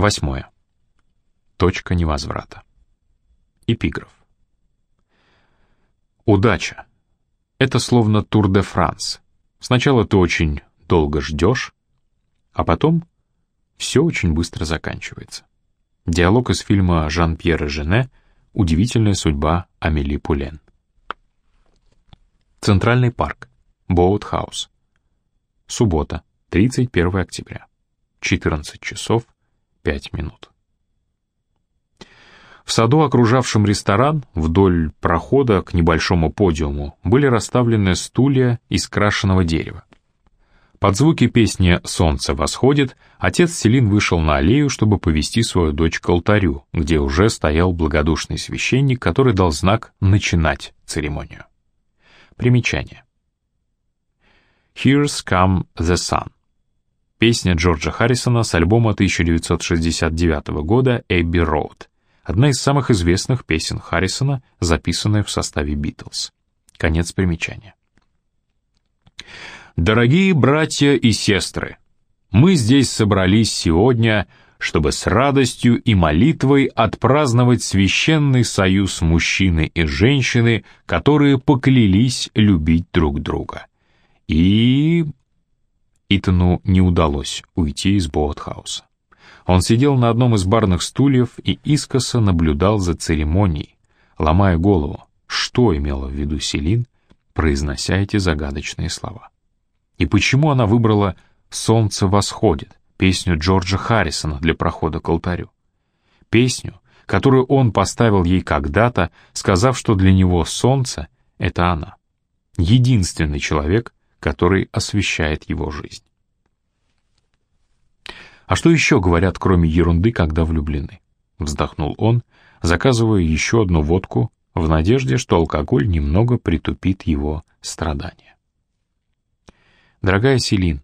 Восьмое. Точка невозврата. Эпиграф. Удача. Это словно Тур-де-Франс. Сначала ты очень долго ждешь, а потом все очень быстро заканчивается. Диалог из фильма Жан-Пьера Жене «Удивительная судьба Амели Пулен». Центральный парк. Боутхаус. Суббота, 31 октября. 14 часов 5 минут. В саду, окружавшем ресторан, вдоль прохода к небольшому подиуму были расставлены стулья из крашеного дерева. Под звуки песни «Солнце восходит» отец Селин вышел на аллею, чтобы повести свою дочь к алтарю, где уже стоял благодушный священник, который дал знак начинать церемонию. Примечание. «Here's come the sun». Песня Джорджа Харрисона с альбома 1969 года «Эбби Роуд», одна из самых известных песен Харрисона, записанная в составе «Битлз». Конец примечания. Дорогие братья и сестры, мы здесь собрались сегодня, чтобы с радостью и молитвой отпраздновать священный союз мужчины и женщины, которые поклялись любить друг друга. И... Итану не удалось уйти из Боутхауса. Он сидел на одном из барных стульев и искоса наблюдал за церемонией, ломая голову, что имела в виду Селин, произнося эти загадочные слова. И почему она выбрала «Солнце восходит», песню Джорджа Харрисона для прохода к алтарю. Песню, которую он поставил ей когда-то, сказав, что для него солнце — это она. Единственный человек, который освещает его жизнь. А что еще говорят, кроме ерунды, когда влюблены? Вздохнул он, заказывая еще одну водку в надежде, что алкоголь немного притупит его страдания. Дорогая Селин,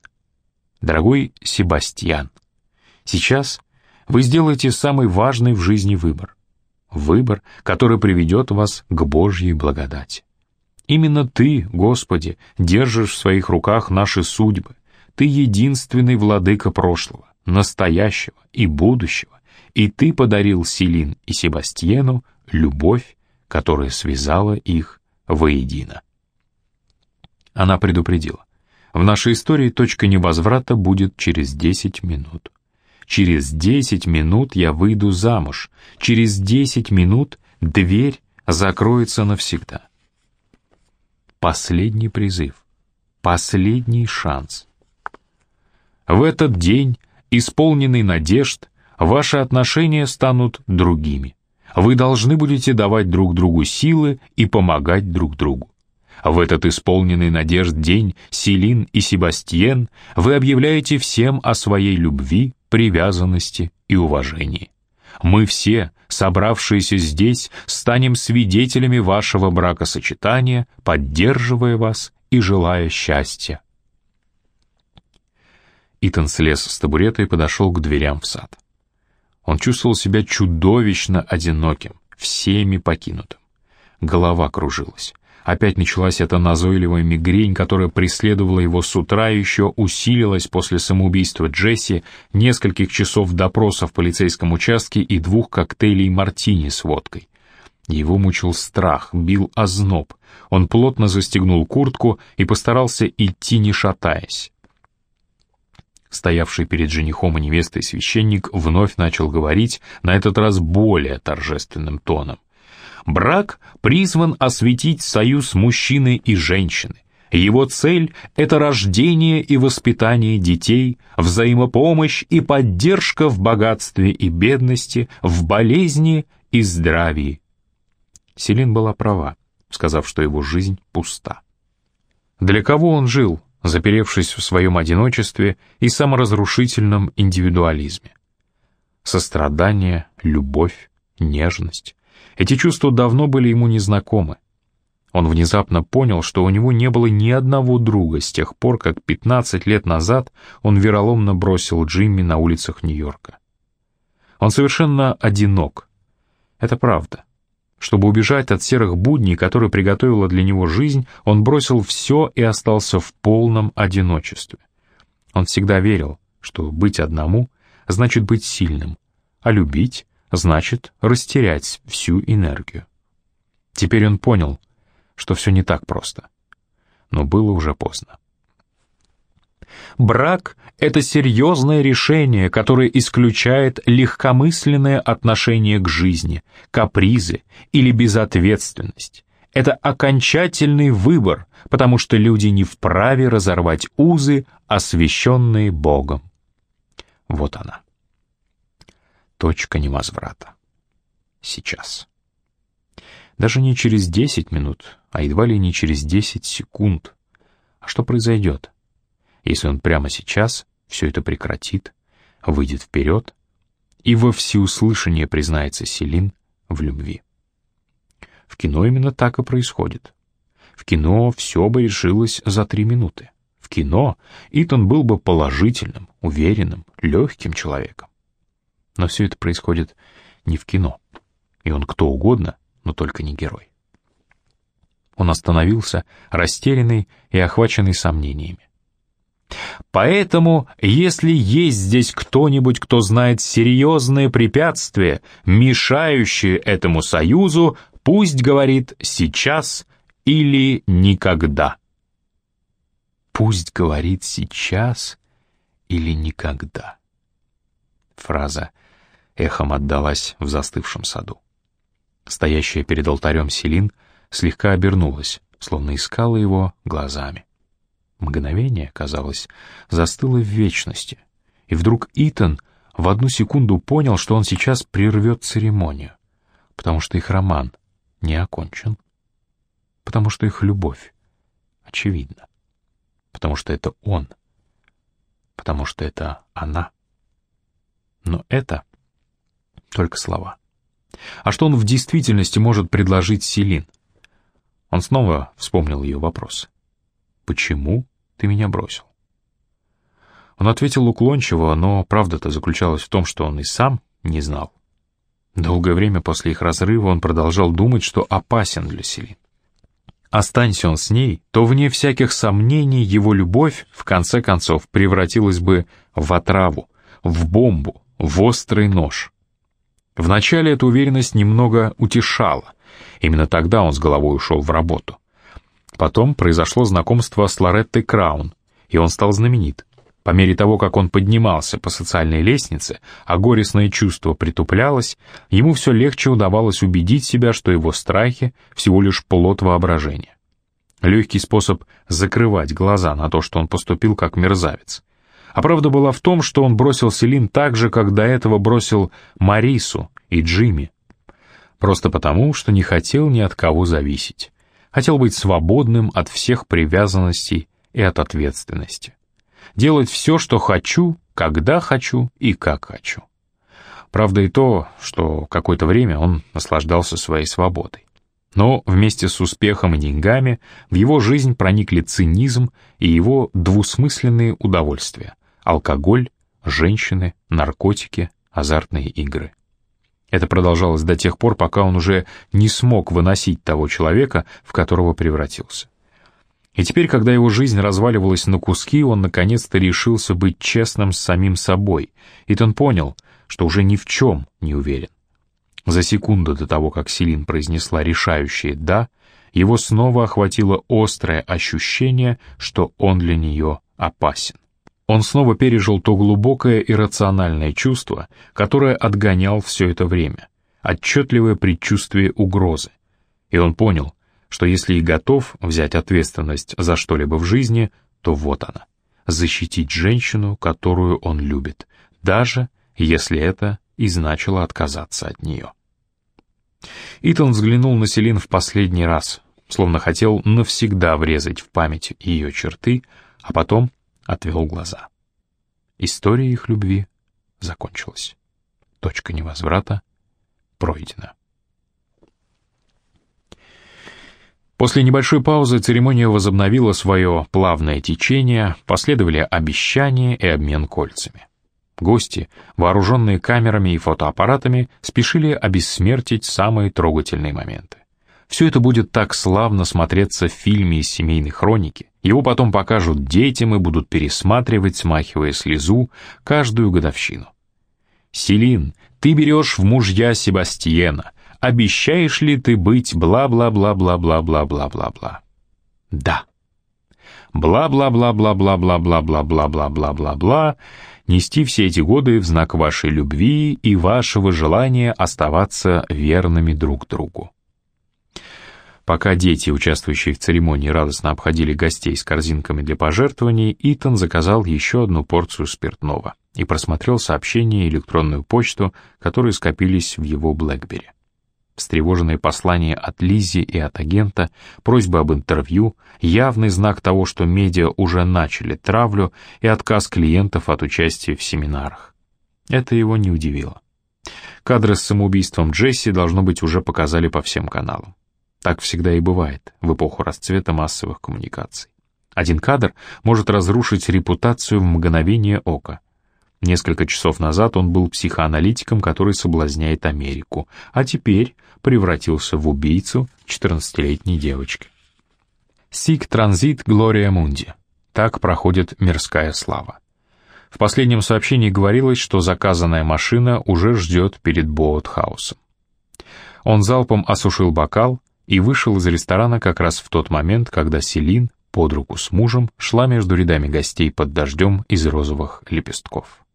дорогой Себастьян, сейчас вы сделаете самый важный в жизни выбор. Выбор, который приведет вас к Божьей благодати. Именно Ты, Господи, держишь в своих руках наши судьбы. Ты единственный владыка прошлого настоящего и будущего, и ты подарил Селин и Себастьену любовь, которая связала их воедино. Она предупредила. В нашей истории точка невозврата будет через 10 минут. Через 10 минут я выйду замуж. Через 10 минут дверь закроется навсегда. Последний призыв. Последний шанс. В этот день исполненный надежд, ваши отношения станут другими. Вы должны будете давать друг другу силы и помогать друг другу. В этот исполненный надежд день Селин и Себастьен вы объявляете всем о своей любви, привязанности и уважении. Мы все, собравшиеся здесь, станем свидетелями вашего бракосочетания, поддерживая вас и желая счастья. Итан слез с табурета и подошел к дверям в сад. Он чувствовал себя чудовищно одиноким, всеми покинутым. Голова кружилась. Опять началась эта назойливая мигрень, которая преследовала его с утра и еще усилилась после самоубийства Джесси, нескольких часов допроса в полицейском участке и двух коктейлей мартини с водкой. Его мучил страх, бил озноб. Он плотно застегнул куртку и постарался идти не шатаясь. Стоявший перед женихом и невестой священник вновь начал говорить, на этот раз более торжественным тоном. «Брак призван осветить союз мужчины и женщины. Его цель — это рождение и воспитание детей, взаимопомощь и поддержка в богатстве и бедности, в болезни и здравии». Селин была права, сказав, что его жизнь пуста. Для кого он жил, заперевшись в своем одиночестве и саморазрушительном индивидуализме. Сострадание, любовь, нежность — эти чувства давно были ему незнакомы. Он внезапно понял, что у него не было ни одного друга с тех пор, как 15 лет назад он вероломно бросил Джимми на улицах Нью-Йорка. Он совершенно одинок. Это правда. Чтобы убежать от серых будней, которые приготовила для него жизнь, он бросил все и остался в полном одиночестве. Он всегда верил, что быть одному значит быть сильным, а любить значит растерять всю энергию. Теперь он понял, что все не так просто. Но было уже поздно. Брак — это серьезное решение, которое исключает легкомысленное отношение к жизни, капризы или безответственность. Это окончательный выбор, потому что люди не вправе разорвать узы, освященные Богом. Вот она. Точка невозврата. Сейчас. Даже не через 10 минут, а едва ли не через 10 секунд. А что произойдет? если он прямо сейчас все это прекратит, выйдет вперед и во всеуслышание признается Селин в любви. В кино именно так и происходит. В кино все бы решилось за три минуты. В кино Итан был бы положительным, уверенным, легким человеком. Но все это происходит не в кино. И он кто угодно, но только не герой. Он остановился, растерянный и охваченный сомнениями. Поэтому, если есть здесь кто-нибудь, кто знает серьезные препятствия, мешающие этому союзу, пусть говорит «сейчас» или «никогда». Пусть говорит «сейчас» или «никогда». Фраза эхом отдалась в застывшем саду. Стоящая перед алтарем Селин слегка обернулась, словно искала его глазами. Мгновение, казалось, застыло в вечности, и вдруг Итан в одну секунду понял, что он сейчас прервет церемонию, потому что их роман не окончен, потому что их любовь очевидна, потому что это он, потому что это она. Но это только слова. А что он в действительности может предложить Селин? Он снова вспомнил ее вопрос. «Почему ты меня бросил?» Он ответил уклончиво, но правда-то заключалась в том, что он и сам не знал. Долгое время после их разрыва он продолжал думать, что опасен для Селин. Останься он с ней, то, вне всяких сомнений, его любовь, в конце концов, превратилась бы в отраву, в бомбу, в острый нож. Вначале эта уверенность немного утешала. Именно тогда он с головой ушел в работу. Потом произошло знакомство с Лореттой Краун, и он стал знаменит. По мере того, как он поднимался по социальной лестнице, а горестное чувство притуплялось, ему все легче удавалось убедить себя, что его страхи — всего лишь плод воображения. Легкий способ закрывать глаза на то, что он поступил как мерзавец. А правда была в том, что он бросил Селин так же, как до этого бросил Марису и Джимми. Просто потому, что не хотел ни от кого зависеть хотел быть свободным от всех привязанностей и от ответственности. Делать все, что хочу, когда хочу и как хочу. Правда и то, что какое-то время он наслаждался своей свободой. Но вместе с успехом и деньгами в его жизнь проникли цинизм и его двусмысленные удовольствия — алкоголь, женщины, наркотики, азартные игры. Это продолжалось до тех пор, пока он уже не смог выносить того человека, в которого превратился. И теперь, когда его жизнь разваливалась на куски, он наконец-то решился быть честным с самим собой. И он понял, что уже ни в чем не уверен. За секунду до того, как Селин произнесла решающее «да», его снова охватило острое ощущение, что он для нее опасен. Он снова пережил то глубокое иррациональное чувство, которое отгонял все это время, отчетливое предчувствие угрозы. И он понял, что если и готов взять ответственность за что-либо в жизни, то вот она — защитить женщину, которую он любит, даже если это и значило отказаться от нее. Итан взглянул на Селин в последний раз, словно хотел навсегда врезать в память ее черты, а потом отвел глаза. История их любви закончилась. Точка невозврата пройдена. После небольшой паузы церемония возобновила свое плавное течение, последовали обещания и обмен кольцами. Гости, вооруженные камерами и фотоаппаратами, спешили обессмертить самые трогательные моменты. Все это будет так славно смотреться в фильме из семейной хроники. Его потом покажут детям и будут пересматривать, смахивая слезу, каждую годовщину. «Селин, ты берешь в мужья Себастьена. Обещаешь ли ты быть бла-бла-бла-бла-бла-бла-бла-бла-бла?» «Да». Бла-бла-бла-бла-бла-бла-бла-бла-бла-бла-бла нести все эти годы в знак вашей любви и вашего желания оставаться верными друг другу. Пока дети, участвующие в церемонии, радостно обходили гостей с корзинками для пожертвований, Итан заказал еще одну порцию спиртного и просмотрел сообщения и электронную почту, которые скопились в его Блэкбери. Встревоженные послания от Лизи и от агента, просьбы об интервью, явный знак того, что медиа уже начали травлю и отказ клиентов от участия в семинарах. Это его не удивило. Кадры с самоубийством Джесси, должно быть, уже показали по всем каналам. Так всегда и бывает в эпоху расцвета массовых коммуникаций. Один кадр может разрушить репутацию в мгновение ока. Несколько часов назад он был психоаналитиком, который соблазняет Америку, а теперь превратился в убийцу 14-летней девочки. Сик транзит Глория Мунди. Так проходит мирская слава. В последнем сообщении говорилось, что заказанная машина уже ждет перед Боутхаусом. Он залпом осушил бокал, и вышел из ресторана как раз в тот момент, когда Селин под руку с мужем шла между рядами гостей под дождем из розовых лепестков.